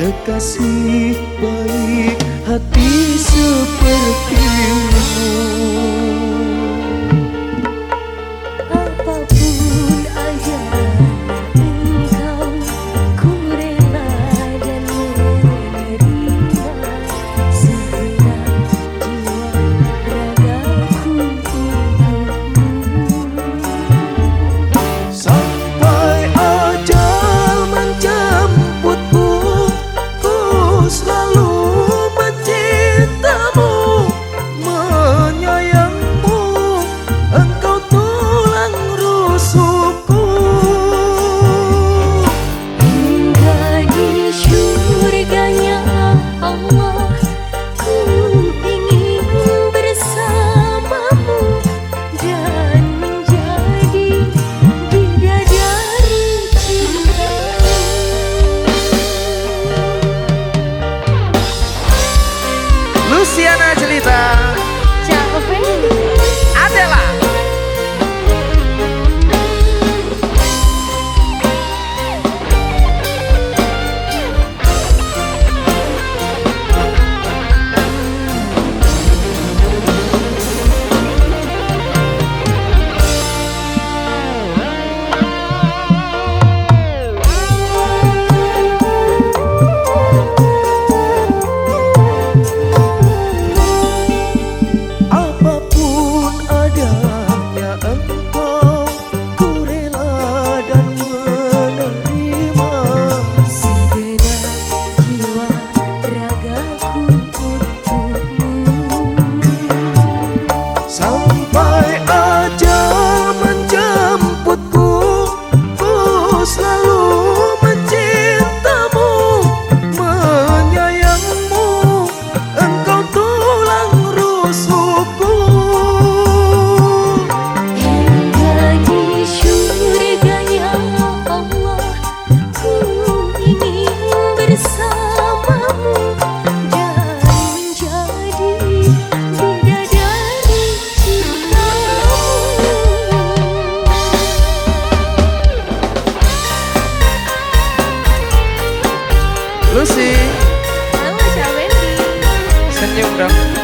Kekasih baik hati sepertimu Luciana de Lucy. Halo Kak Wendy. Senyum dong